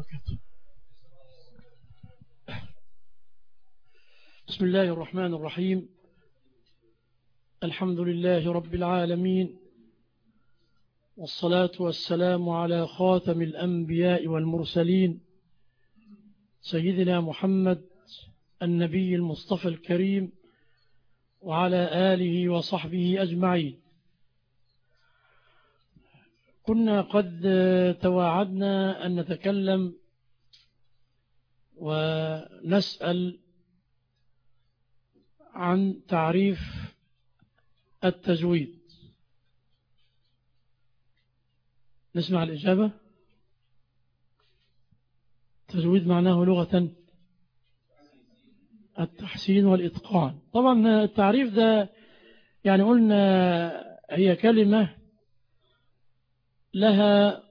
وبركاته. بسم الله الرحمن الرحيم. الحمد لله رب العالمين. والصلاة والسلام على خاتم الأنبياء والمرسلين. سيدنا محمد النبي المصطفى الكريم وعلى آله وصحبه أجمعين. كنا قد تواعدنا أن نتكلم ونسأل عن تعريف التجويد نسمع الإجابة؟ التجويد معناه لغة التحسين والإتقان. طبعا التعريف ده يعني قلنا هي كلمة لها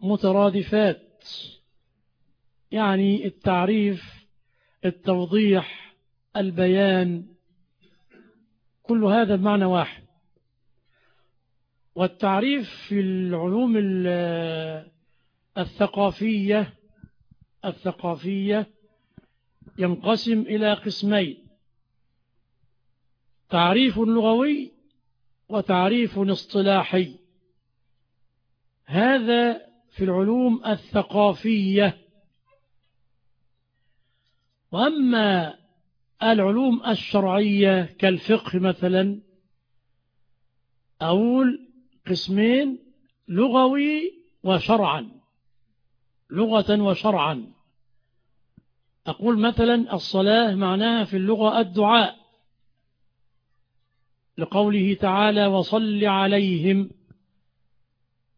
مترادفات يعني التعريف التوضيح البيان كل هذا بمعنى واحد. والتعريف في العلوم الثقافية الثقافية ينقسم إلى قسمين تعريف لغوي وتعريف اصطلاحي. هذا في العلوم الثقافية. وأما العلوم الشرعية كالفقه مثلا أقول قسمين لغوي وشرعا لغة وشرعا. أقول مثلا الصلاة معناها في اللغة الدعاء لقوله تعالى وصل عليهم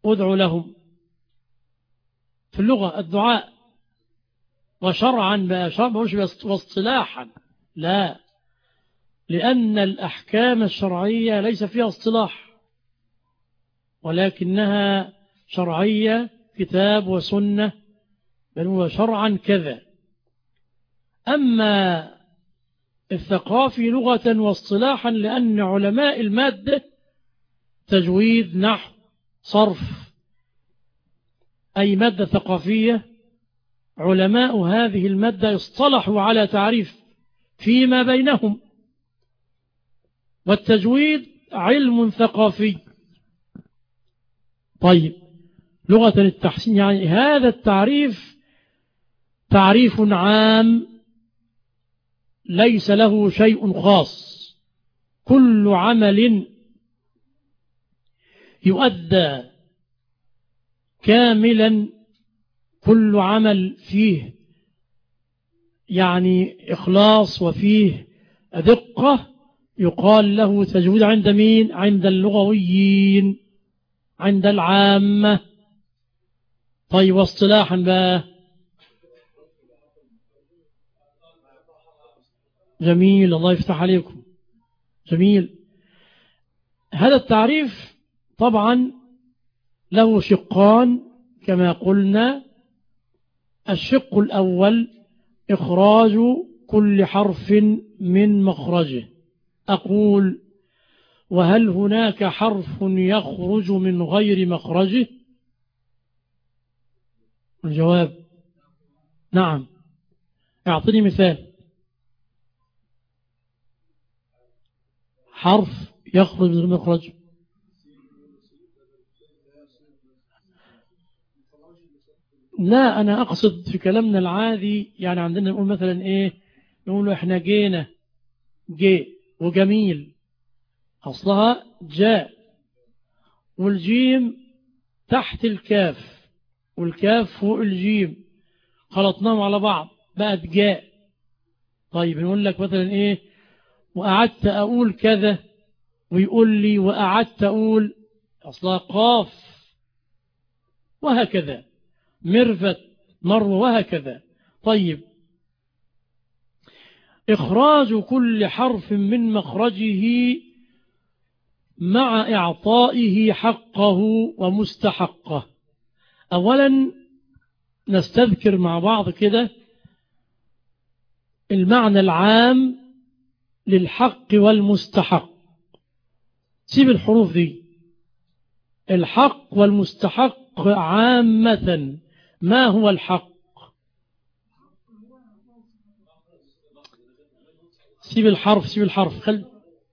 ادع لهم. في اللغة الدعاء وشرعا مش واصطلاحا لا. لأن الأحكام الشرعية ليس فيها اصطلاح ولكنها شرعية كتاب وسنة بل هو شرعا كذا. أما الثقافي لغة واصطلاحا لأن علماء المادة تجويد نحو صرف أي مادة ثقافية علماء هذه المادة اصطلحوا على تعريف فيما بينهم. والتجويد علم ثقافي. طيب لغة التحسين يعني هذا التعريف تعريف عام ليس له شيء خاص. كل عمل يؤدى كاملا كل عمل فيه يعني إخلاص وفيه دقة يقال له تجويد عند مين؟ عند اللغويين عند العامة. طيب واصطلاحا بقى. جميل الله يفتح عليكم. جميل. هذا التعريف طبعا له شقان كما قلنا. الشق الأول إخراج كل حرف من مخرجه. أقول وهل هناك حرف يخرج من غير مخرجه؟ الجواب نعم. أعطني مثال. حرف يخرج من مخرجه. لا أنا أقصد في كلامنا العادي يعني عندنا نقول مثلا إيه نقول إحنا جينا جي وجميل أصلها جاء والجيم تحت الكاف والكاف فوق الجيم خلطناهم على بعض بقت جاء. طيب نقول لك مثلا إيه وقعدت أقول كذا ويقول لي وقعدت أقول أصلها قاف وهكذا. مرفت مروة وهكذا. طيب. إخراج كل حرف من مخرجه مع إعطائه حقه ومستحقه. أولا نستذكر مع بعض كده المعنى العام للحق والمستحق. سيب الحروف دي. الحق والمستحق عامة. ما هو الحق؟ سيب الحرف سيب الحرف. خل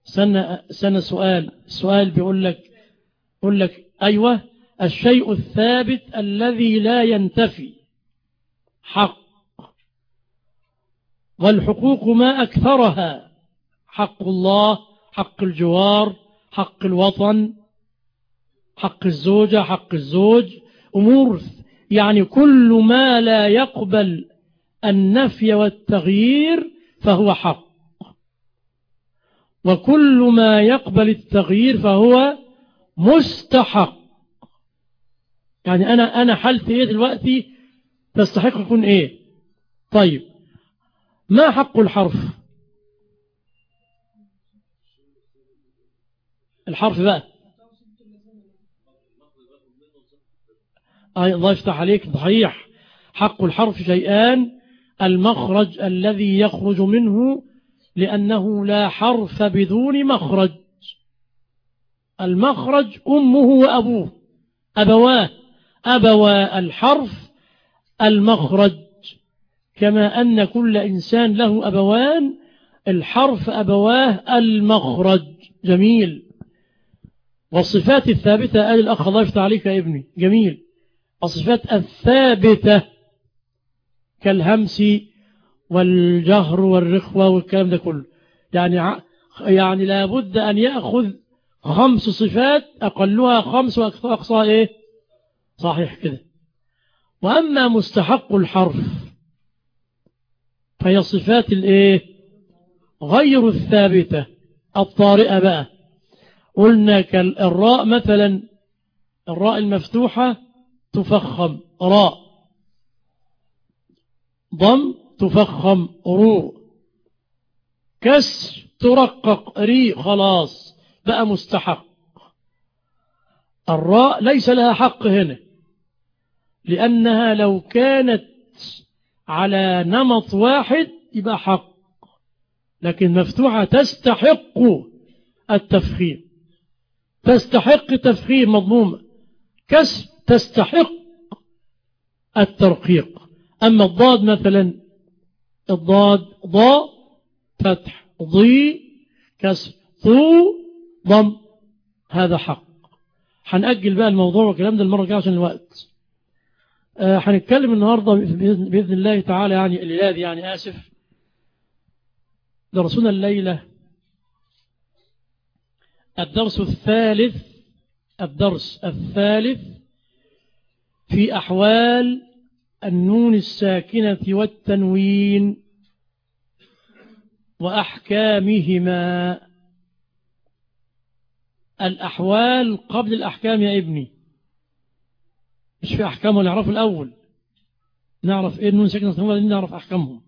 سنة, سنة سؤال. سؤال بيقول لك بيقول لك أيوة الشيء الثابت الذي لا ينتفي. حق. والحقوق ما أكثرها. حق الله حق الجوار حق الوطن حق الزوجة حق الزوج. أمور يعني كل ما لا يقبل النفي والتغيير فهو حق. وكل ما يقبل التغيير فهو مستحق. يعني أنا أنا حالتي إيه دلوقتي؟ تستحق يكون إيه؟ طيب. ما حق الحرف؟ الحرف بقى. الله يفتح عليك. صحيح حق الحرف شيئان. المخرج الذي يخرج منه لأنه لا حرف بدون مخرج. المخرج أمه وأبوه. أبواه. أبوا الحرف المخرج. كما أن كل إنسان له أبوان. الحرف أبواه المخرج. جميل. والصفات الثابتة قال الأخ الله يفتح عليك يا ابني. جميل. الصفات الثابتة كالهمس والجهر والرخوة والكلام ده كله. يعني يعني لابد أن يأخذ خمس صفات أقلها خمس وأقصى إيه؟ صحيح كده. وأما مستحق الحرف فهي صفات الإيه؟ غير الثابتة. الطارئة بقى. قلنا كالراء مثلا الراء المفتوحة تفخم راء. ضم تفخم رو كسر ترقق ري خلاص بقى مستحق. الراء ليس لها حق هنا لأنها لو كانت على نمط واحد يبقى حق لكن مفتوحة تستحق التفخيم. تستحق تفخيم مضمومة كسر تستحق الترقيق. أما الضاد مثلا الضاد ضاء فتح ضي كسر ثو ضم. هذا حق. هنأجل بقى الموضوع والكلام ده المرة الجاية عشان الوقت. هنتكلم النهاردة بإذن الله تعالى يعني الليلة دي يعني آسف. درسنا الليلة الدرس الثالث الدرس الثالث في أحوال النون الساكنة والتنوين وأحكامهما. الأحوال قبل الأحكام يا ابني. مش في أحكامه نعرف الأول. نعرف إيه النون الساكنة والتنوين نعرف أحكامهم.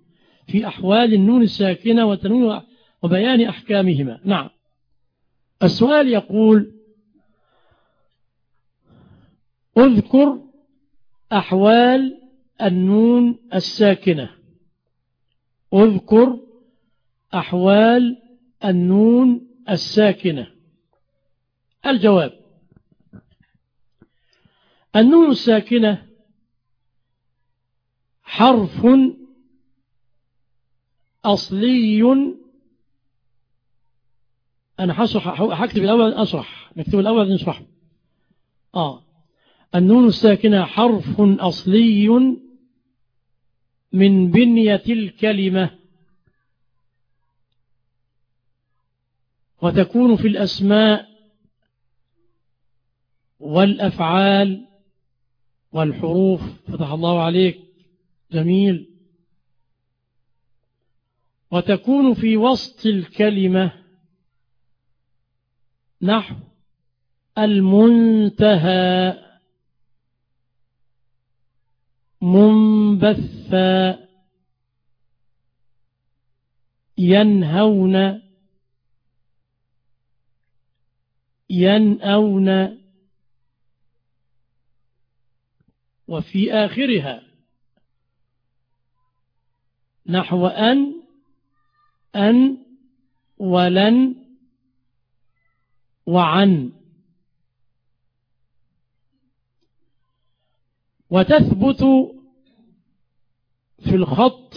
في أحوال النون الساكنة والتنوين وبيان أحكامهما. نعم. السؤال يقول اذكر أحوال النون الساكنة. اذكر أحوال النون الساكنة. الجواب النون الساكنة حرف أصلي أنا هشرح هكتب الأول أشرح نكتب الأول نشرح آه. النون الساكنة حرف أصلي من بنية الكلمة. وتكون في الأسماء والأفعال والحروف. فتح الله عليك. جميل. وتكون في وسط الكلمة. نحو المنتهى منبثا ينهون ينأون وفي آخرها نحو أن أن ولن وعن. وتثبت في الخط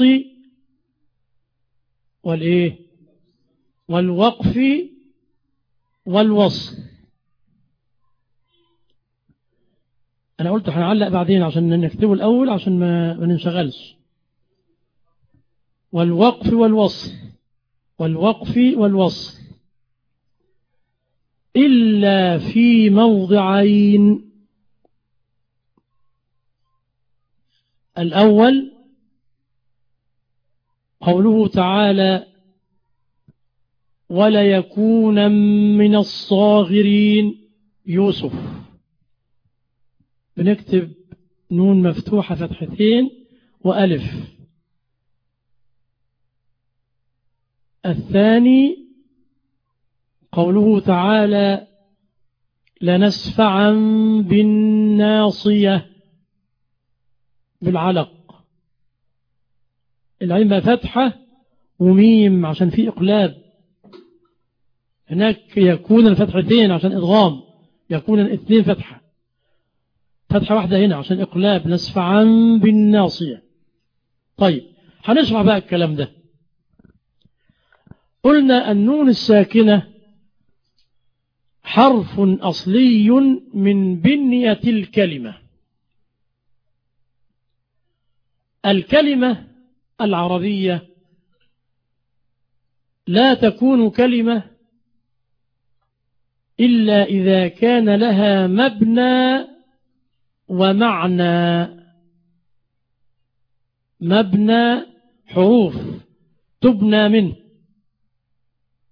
والإيه؟ والوقف والوصل أنا قلت هنعلق بعدين عشان نكتبه الأول عشان ما, ننشغلش. والوقف والوصل والوقف والوصل إلا في موضعين. الأول قوله تعالى ولا يكون من الصاغرين. يوسف. بنكتب نون مفتوحة فتحتين وألف. الثاني قوله تعالى لنسفعا بالناصية بالعلق. العين فتحة وميم عشان في إقلاب. هناك يكون الفتحتين عشان إضغام يكون الاثنين فتحة. فتحة واحدة هنا عشان إقلاب نسفعا بالناصية. طيب هنشرح بقى الكلام ده. قلنا النون الساكنة حرف أصلي من بنية الكلمة. الكلمة العربية لا تكون كلمة إلا إذا كان لها مبنى ومعنى. مبنى حروف تبنى منه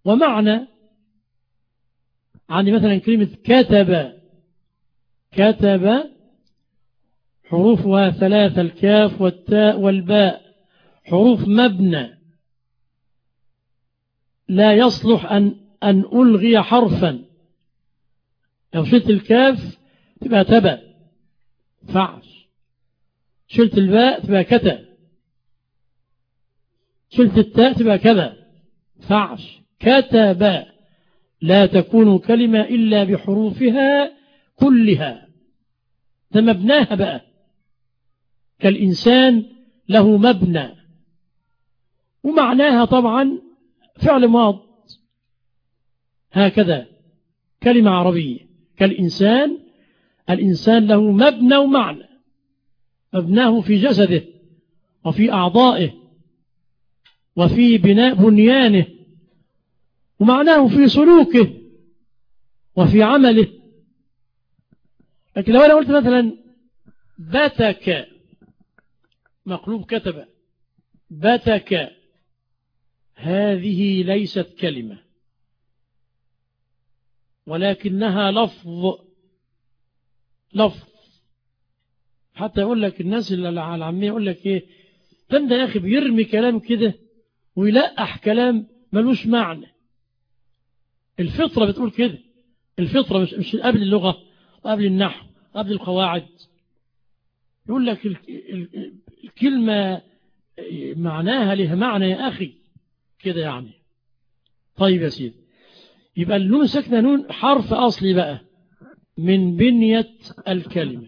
ومعنى عندي مثلا كلمة كتب كتب حروفها ثلاثة الكاف والتاء والباء. حروف مبنى. لا يصلح أن, أن ألغي حرفا. لو شلت الكاف تبقى تبأ. فعش شلت الباء تبقى كتا شلت التاء تبقى كذا. فعش كتب. لا تكون كلمة إلا بحروفها كلها. ده مبناها بقى. كالإنسان له مبنى. ومعناها طبعا فعل ماض. هكذا. كلمة عربية. كالإنسان الإنسان له مبنى ومعنى. مبناه في جسده وفي أعضائه وفي بناء بنيانه. ومعناه في سلوكه وفي عمله. لكن لو أنا قلت مثلا بتك مقلوب كتب بتك هذه ليست كلمة ولكنها لفظ لفظ. حتى يقول لك الناس اللي على العامية يقول لك إيه ده يا أخي بيرمي كلام كده ويلقح كلام ملوش معنى. الفطرة بتقول كده. الفطرة مش, مش قبل اللغة وقبل النحو قبل القواعد. يقول لك الكلمة معناها لها معنى يا أخي. كده يعني. طيب يا سيدي. يبقى النون ساكنة نون حرف أصلي بقى من بنية الكلمة.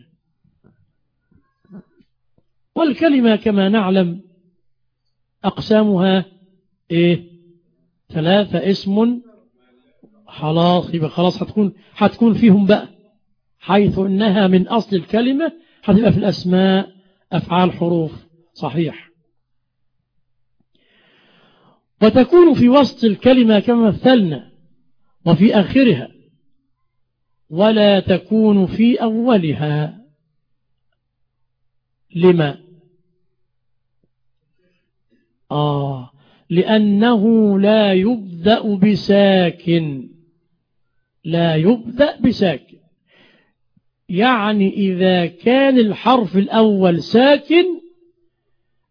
والكلمة كما نعلم أقسامها إيه؟ ثلاثة اسم خلاص يبقى خلاص هتكون هتكون فيهم بقى حيث إنها من أصل الكلمة هتبقى في الأسماء أفعال حروف. صحيح. وتكون في وسط الكلمة كما مثلنا وفي آخرها ولا تكون في أولها. لما؟ آه لأنه لا يبدأ بساكن. لا يبدأ بساكن. يعني إذا كان الحرف الأول ساكن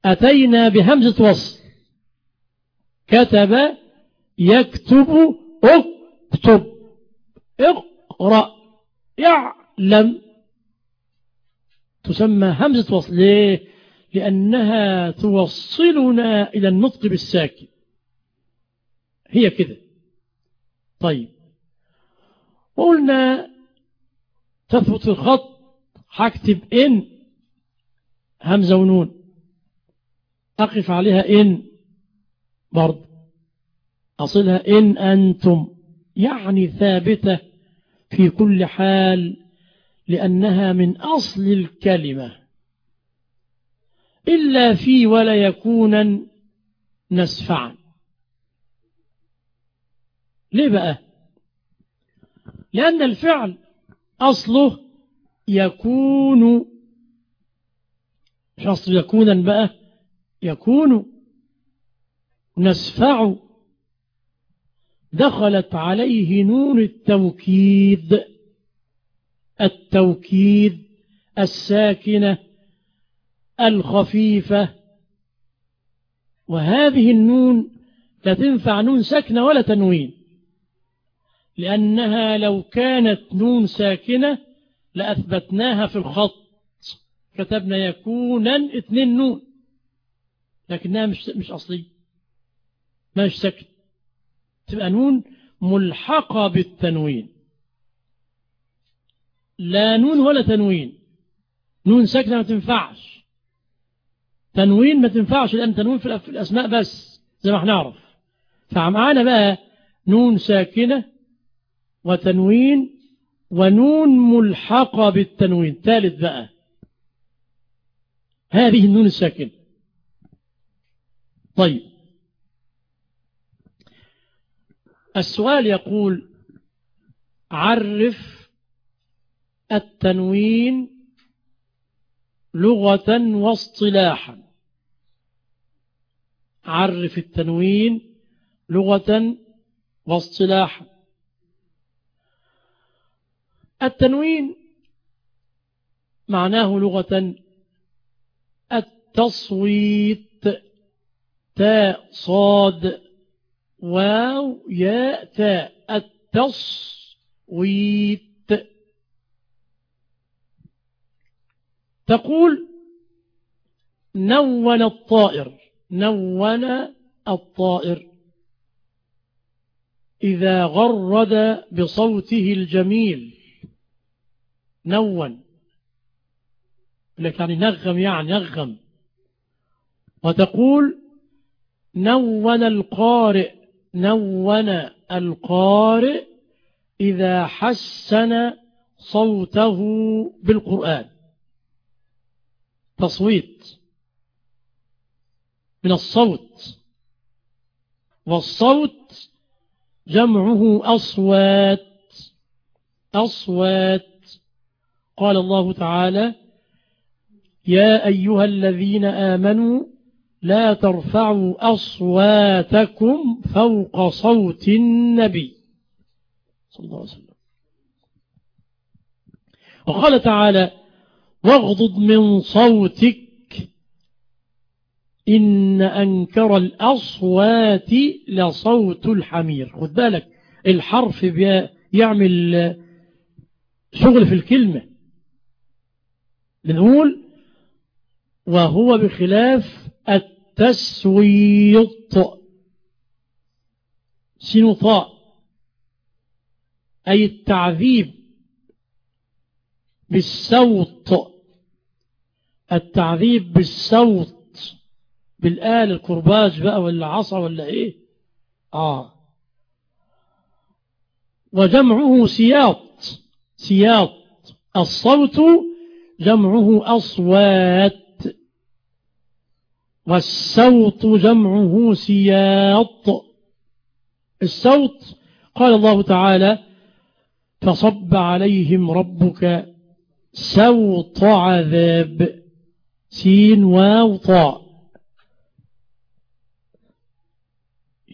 أتينا بهمزة وصل. كتب يكتب اكتب. اقرأ يعلم. تسمى همزة وصل. ليه؟ لأنها توصلنا إلى النطق بالساكن. هي كده. طيب. وقلنا تثبت الخط هكتب إن همزة ونون. أقف عليها إن برضه أصلها إن أنتم. يعني ثابتة في كل حال لأنها من أصل الكلمة. إلا في ولا يكونا نسفعا. ليه بقى؟ لأن الفعل أصله يكون أصله يكونا بقى يكون نسفع دخلت عليه نون التوكيد التوكيد الساكنة الخفيفة. وهذه النون لا تنفع نون ساكنة ولا تنوين. لأنها لو كانت نون ساكنة لأثبتناها في الخط. كتبنا يكونا اثنين نون لكنها مش مش أصلية. مش ساكنة. تبقى نون ملحقة بالتنوين. لا نون ولا تنوين. نون ساكنة ما تنفعش. تنوين ما تنفعش لأن تنوين في الأسماء بس زي ما إحنا نعرف. فمعانا بقى نون ساكنة وتنوين ونون ملحقة بالتنوين. ثالث بقى. هذه النون الساكنة. طيب. السؤال يقول عرف التنوين لغة واصطلاحا. عرف التنوين لغة واصطلاحا. التنوين معناه لغة التصويت تاء صاد واو ياء تاء. التصويت. تقول نون الطائر نون الطائر. إذا غرد بصوته الجميل. نون لك يعني نغم يعني نغم وتقول نون القارئ نون القارئ إذا حسن صوته بالقرآن. تصويت من الصوت. والصوت جمعه أصوات. أصوات. قال الله تعالى يا أيها الذين آمنوا لا ترفعوا أصواتكم فوق صوت النبي. صلى الله عليه وسلم. وقال تعالى واغضض من صوتك إن أنكر الأصوات لصوت الحمير. خد بالك الحرف يعمل شغل في الكلمة. بنقول وهو بخلاف التسويط. سنطاء أي التعذيب بالصوت. التعذيب بالصوت. بالآل الكرباج بقى ولا عصا ولا إيه؟ آه. وجمعه سياط. سياط. الصوت جمعه أصوات والسوط جمعه سياط. السوط قال الله تعالى فصب عليهم ربك سوط عذاب. سين واو طاء.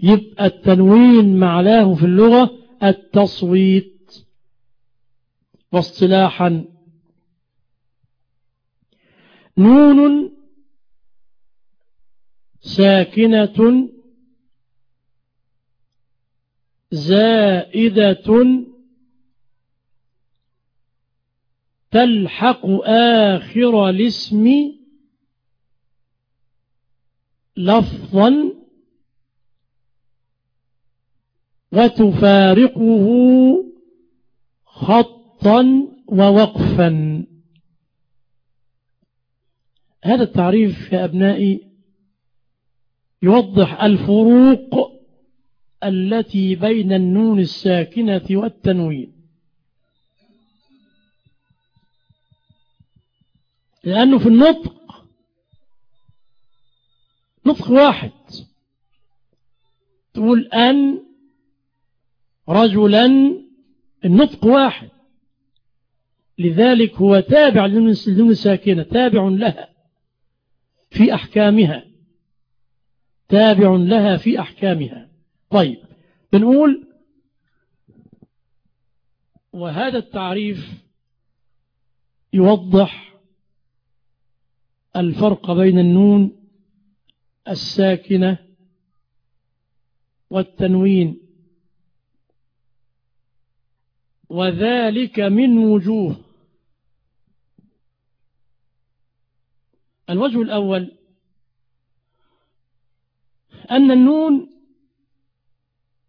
يبقى التنوين معناه في اللغة التصويت. واصطلاحا نون ساكنة زائدة تلحق آخر الاسم لفظا وتفارقه خطا ووقفا. هذا التعريف يا أبنائي يوضح الفروق التي بين النون الساكنة والتنوين. لأنه في النطق نطق واحد. تقول أن رجلا النطق واحد. لذلك هو تابع للنون الساكنة تابع لها. في أحكامها. تابع لها في أحكامها. طيب بنقول وهذا التعريف يوضح الفرق بين النون الساكنة والتنوين. وذلك من وجوه الوجه الأول أن النون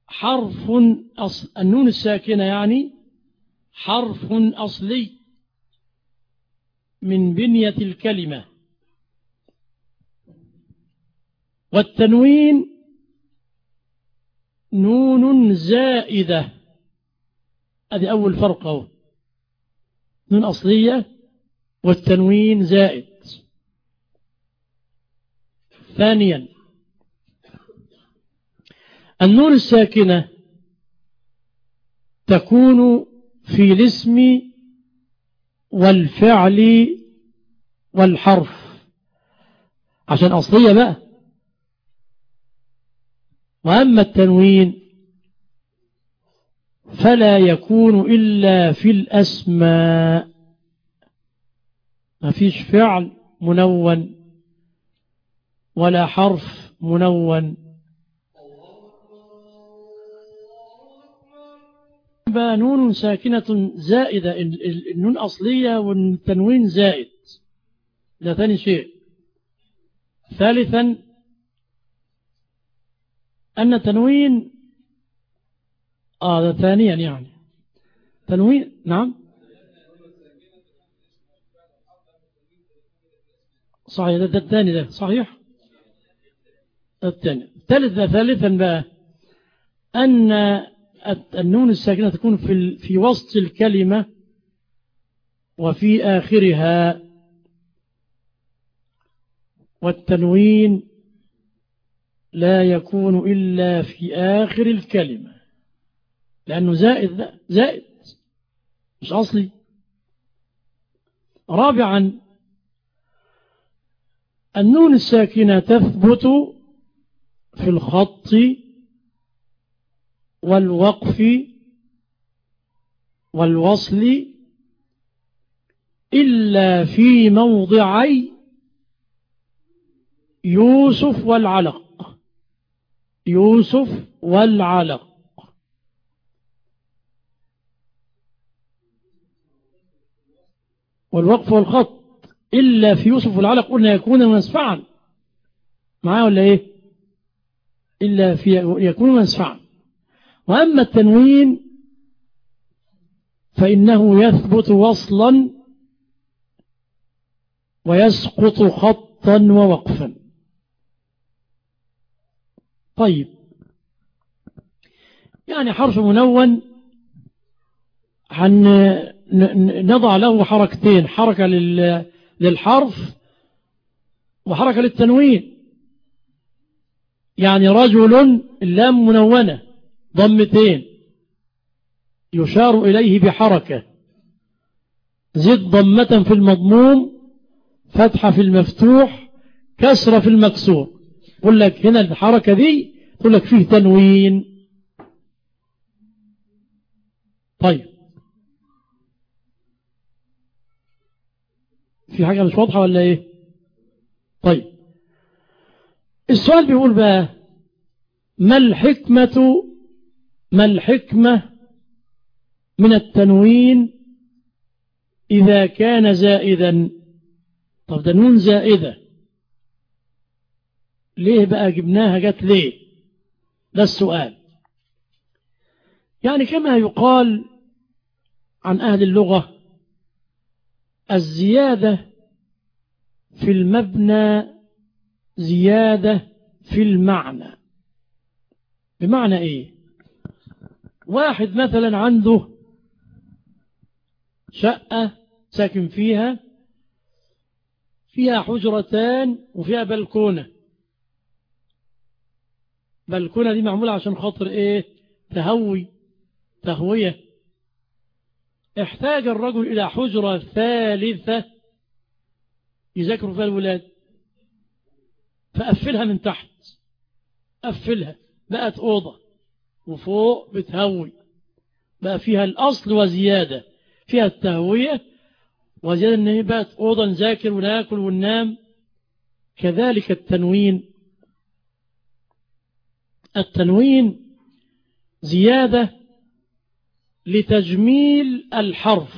حرف أصل النون الساكنة يعني حرف أصلي من بنية الكلمة. والتنوين نون زائدة. هذه أول فرق أهو. نون أصلية والتنوين زائد. ثانيا النون الساكنة تكون في الاسم والفعل والحرف. عشان أصلية بقى. وأما التنوين فلا يكون إلا في الأسماء. ما فيش فعل منون. ولا حرف منون. نون ساكنة زائدة النون أصلية والتنوين زائد. ده ثاني شيء. ثالثا أن تنوين آه ده ثانيا يعني. تنوين نعم. صحيح ده الثاني ده صحيح. الثاني. ثالث ثالثا بقى أن النون الساكنة تكون في في وسط الكلمة وفي آخرها. والتنوين لا يكون إلا في آخر الكلمة لأنه زائد زائد مش أصلي. رابعا النون الساكنة تثبت في الخط والوقف والوصل إلا في موضعي يوسف والعلق. يوسف والعلق. والوقف والخط إلا في يوسف والعلق قلنا يكون مسفعا. معاه ولا إيه؟ إلا في يكون مسفعا وأما التنوين فإنه يثبت وصلا ويسقط خطا ووقفا. طيب. يعني حرف منون نضع له حركتين حركة للحرف وحركة للتنوين. يعني رجل اللام منونة ضمتين يشار إليه بحركة زد ضمة في المضموم فتحة في المفتوح كسرة في المكسور. يقول لك هنا الحركة دي يقول لك فيه تنوين. طيب. في حاجة مش واضحة ولا إيه؟ السؤال بيقول بقى ما الحكمة ما الحكمة من التنوين إذا كان زائدا؟ طب ده نون زائدة. ليه بقى جبناها؟ جت ليه؟ ده السؤال. يعني كما يقال عن أهل اللغة الزيادة في المبنى زيادة في المعنى. بمعنى إيه؟ واحد مثلا عنده شقة ساكن فيها فيها حجرتان وفيها بلكونة. بلكونة دي معمولة عشان خاطر إيه؟ تهوي تهوية. احتاج الرجل إلى حجرة ثالثة يذاكروا فيها الولاد. فقفلها من تحت. قفلها. بقت أوضة. وفوق بتهوي. بقى فيها الأصل وزيادة. فيها التهوية. وزيادة إن هي بقت أوضة نذاكر وناكل وننام. كذلك التنوين. التنوين زيادة لتجميل الحرف.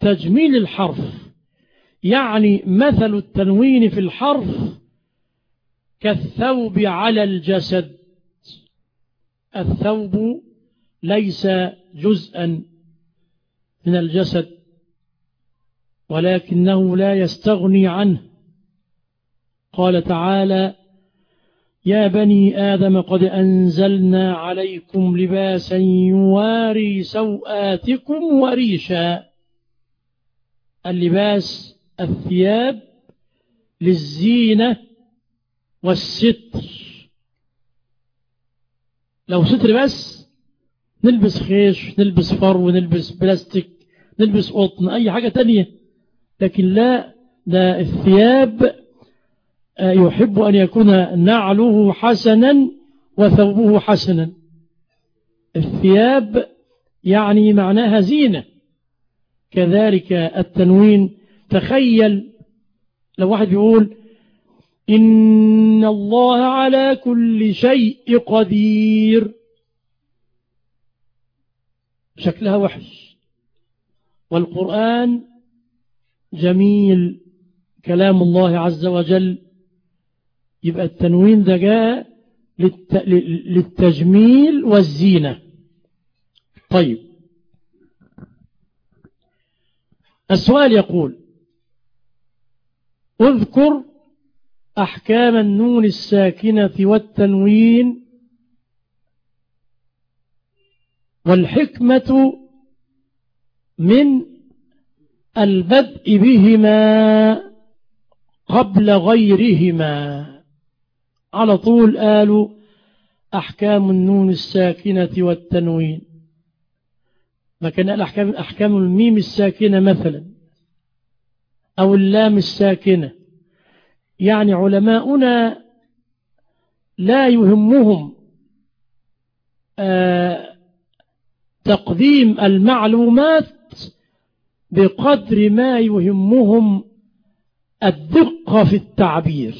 تجميل الحرف. يعني مثل التنوين في الحرف كالثوب على الجسد. الثوب ليس جزءا من الجسد ولكنه لا يستغني عنه. قال تعالى يا بني آدم قد أنزلنا عليكم لباسا يواري سوآتكم وريشا. اللباس الثياب للزينة والستر. لو ستر بس نلبس خيش نلبس فرو نلبس بلاستيك نلبس قطن أي حاجة تانية. لكن لا ده الثياب يحب أن يكون نعله حسنا وثوبه حسنا. الثياب يعني معناها زينة. كذلك التنوين تخيل لو واحد يقول إن الله على كل شيء قدير. شكلها وحش. والقرآن جميل. كلام الله عز وجل. يبقى التنوين ده جاء للتجميل والزينة. طيب. السؤال يقول اذكر أحكام النون الساكنة والتنوين والحكمة من البدء بهما قبل غيرهما. على طول قالوا أحكام النون الساكنة والتنوين. ما كان قال أحكام, أحكام الميم الساكنة مثلا. أو اللام الساكنة. يعني علماؤنا لا يهمهم آه تقديم المعلومات بقدر ما يهمهم الدقة في التعبير.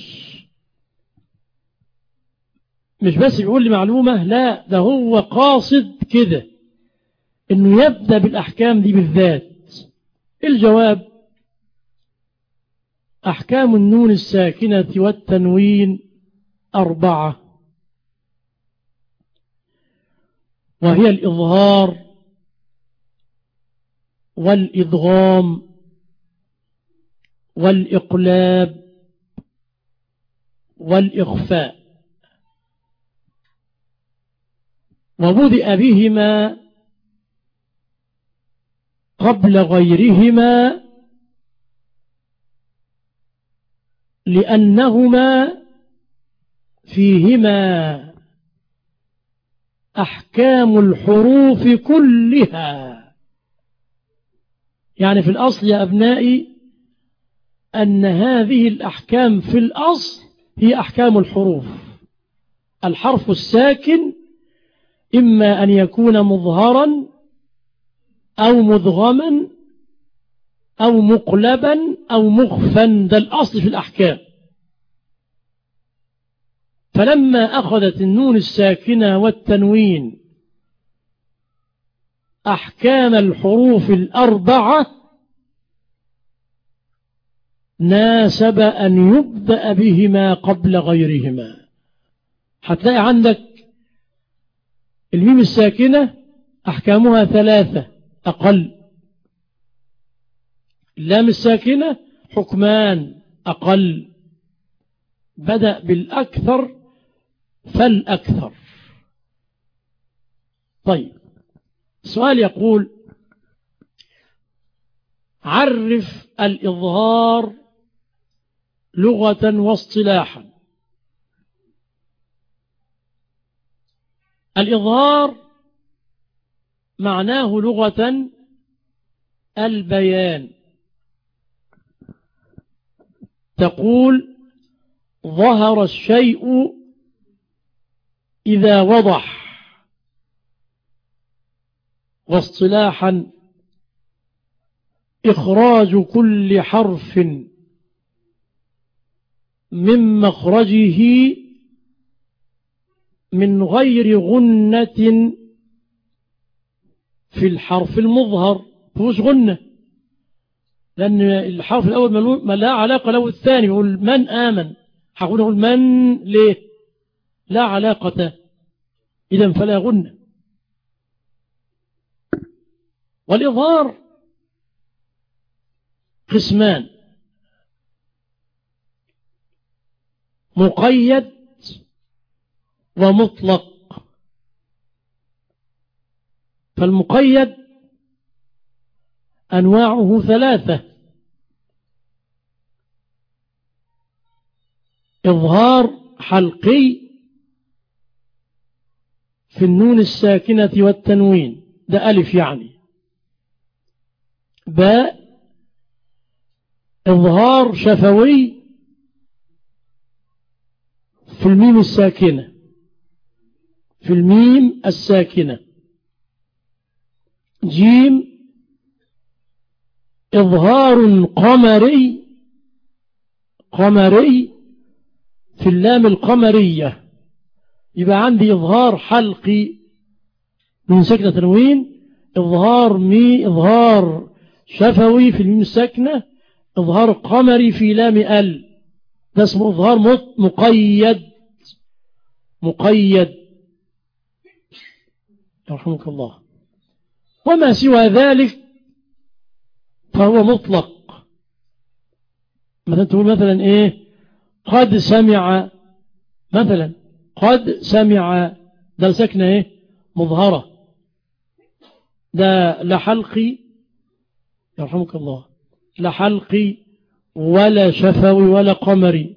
مش بس بيقول لي معلومة لا ده هو قاصد كده إنه يبدأ بالأحكام دي بالذات. الجواب؟ أحكام النون الساكنة والتنوين أربعة. وهي الإظهار والإضغام والإقلاب والإخفاء. وبدأ بهما قبل غيرهما لأنهما فيهما أحكام الحروف كلها. يعني في الأصل يا أبنائي أن هذه الأحكام في الأصل هي أحكام الحروف. الحرف الساكن إما أن يكون مظهرا أو مضغما أو مقلبا أو مخفا ده الأصل في الأحكام. فلما أخذت النون الساكنة والتنوين أحكام الحروف الأربعة ناسب أن يبدأ بهما قبل غيرهما. هتلاقي عندك الميم الساكنة أحكامها ثلاثة أقل. اللام الساكنة حكمان أقل. بدأ بالأكثر فالأكثر. طيب السؤال يقول عرف الإظهار لغة واصطلاحا. الإظهار معناه لغة البيان. تقول ظهر الشيء إذا وضح واصطلاحا إخراج كل حرف من مخرجه من غير غنة في الحرف المظهر. فوش غنة. لأن الحرف الأول ما لا علاقة له الثاني يقول من آمن. حقول نقول من ليه؟ لا علاقة. إذا فلا غنة والإظهار قسمان. مقيد ومطلق. فالمقيد أنواعه ثلاثة. إظهار حلقي في النون الساكنة والتنوين. ده ألف يعني. باء إظهار شفوي في الميم الساكنة. في الميم الساكنة. جيم إظهار قمري قمري في اللام القمرية. يبقى عندي إظهار حلقي من سكنة تنوين إظهار مي إظهار شفوي في الميم الساكنة إظهار قمري في لام ال. ده اسمه إظهار مقيد مقيد. يرحمك الله. وما سوى ذلك فهو مطلق. مثلا تقول مثلا إيه؟ قد سمع مثلا قد سمع ده سكنة إيه؟ مظهرة. ده لا حلقي يرحمك الله لا حلقي ولا شفوي ولا قمري.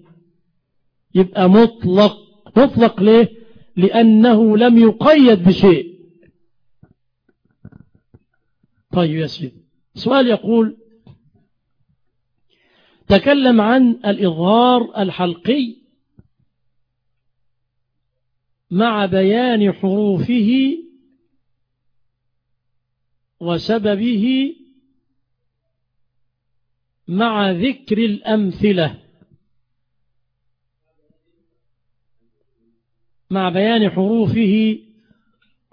يبقى مطلق. مطلق ليه؟ لأنه لم يقيد بشيء. طيب يا سيدي. سؤال يقول تكلم عن الإظهار الحلقي مع بيان حروفه وسببه مع ذكر الأمثلة. مع بيان حروفه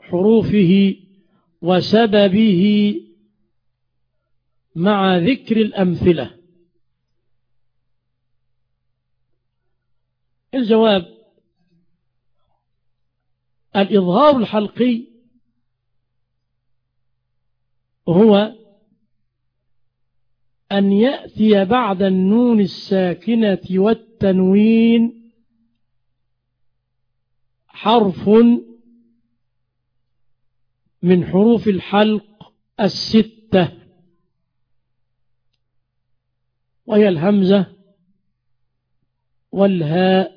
حروفه وسببه مع ذكر الأمثلة. الجواب الإظهار الحلقي هو أن يأتي بعد النون الساكنة والتنوين حرف من حروف الحلق الستة. وهي الهمزة والهاء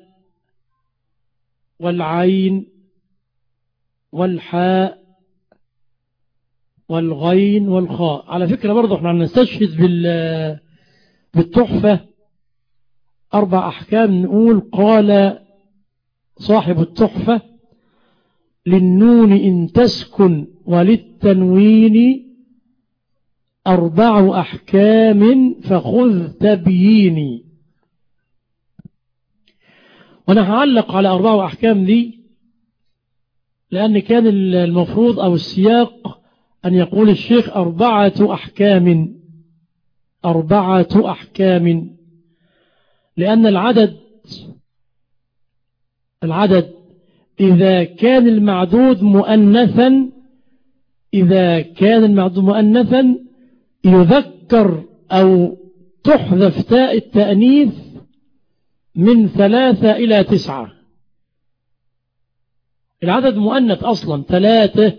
والعين والحاء والغين والخاء. على فكرة برضو إحنا نستشهد بالتحفة أربع أحكام. نقول قال صاحب التحفة للنون إن تسكن وللتنوين أربع أحكام فخذ تبييني. وأنا هعلق على أربع أحكام دي لأن كان المفروض أو السياق أن يقول الشيخ أربعة أحكام. أربعة أحكام. لأن العدد العدد إذا كان المعدود مؤنثا إذا كان المعدود مؤنثا يذكر أو تحذف تاء التأنيث من ثلاثة إلى تسعة. العدد مؤنث أصلا ثلاثة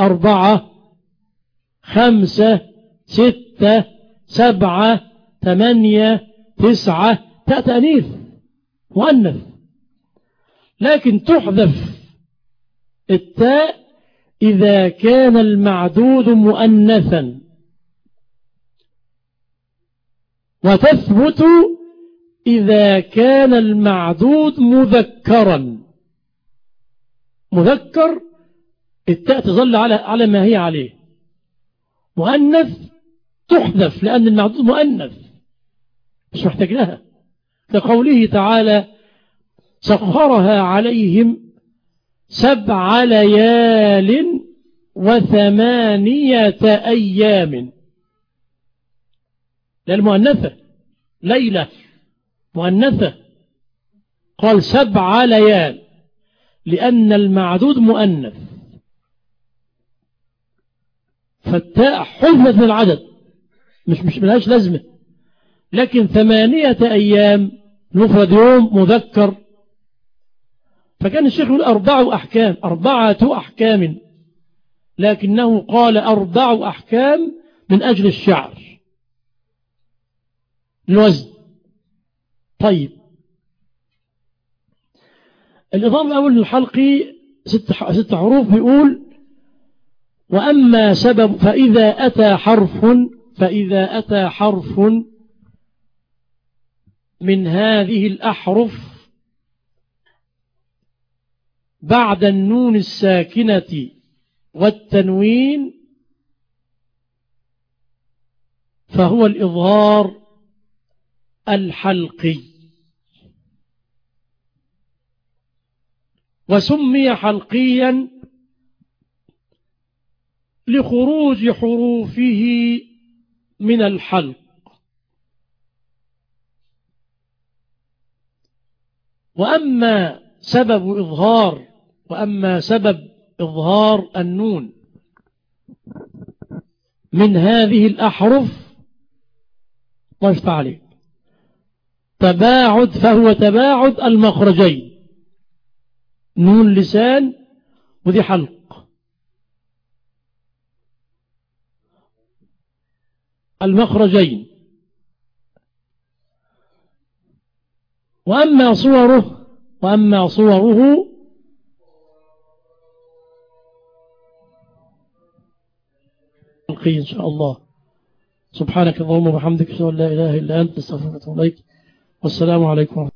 أربعة خمسة ستة سبعة ثمانية تسعة. تاء تأنيث مؤنث. لكن تحذف التاء إذا كان المعدود مؤنثا. وتثبت إذا كان المعدود مذكرا. مذكر التاء تظل على على ما هي عليه. مؤنث تحذف لأن المعدود مؤنث. مش محتاج لها كقوله تعالى سخرها عليهم سبع ليال وثمانية أيام. للمؤنثة ليلة مؤنثة قال سبع ليال لأن المعدود مؤنث. فالتاء حفظت من العدد مش مش ملهاش لازمة. لكن ثمانية أيام مفرد يوم مذكر. فكان الشيخ يقول أربع أحكام أربعة أحكام لكنه قال أربع أحكام من أجل الشعر. الوزن طيب. النظام الأول الحلقي ست, ست حروف بيقول وأما سبب فإذا أتى حرف فإذا أتى حرف من هذه الأحرف بعد النون الساكنة والتنوين فهو الإظهار الحلقي. وسمي حلقيا لخروج حروفه من الحلق. وأما سبب إظهار وأما سبب إظهار النون من هذه الأحرف طيب عليك تباعد فهو تباعد المخرجين. نون لسان وذي حلق. المخرجين. وأما صوره وأما صوره إن شاء الله. سبحانك اللهم وبحمدك أشهد أن لا إله إلا أنت أستغفرك وأتوب إليك. والسلام عليكم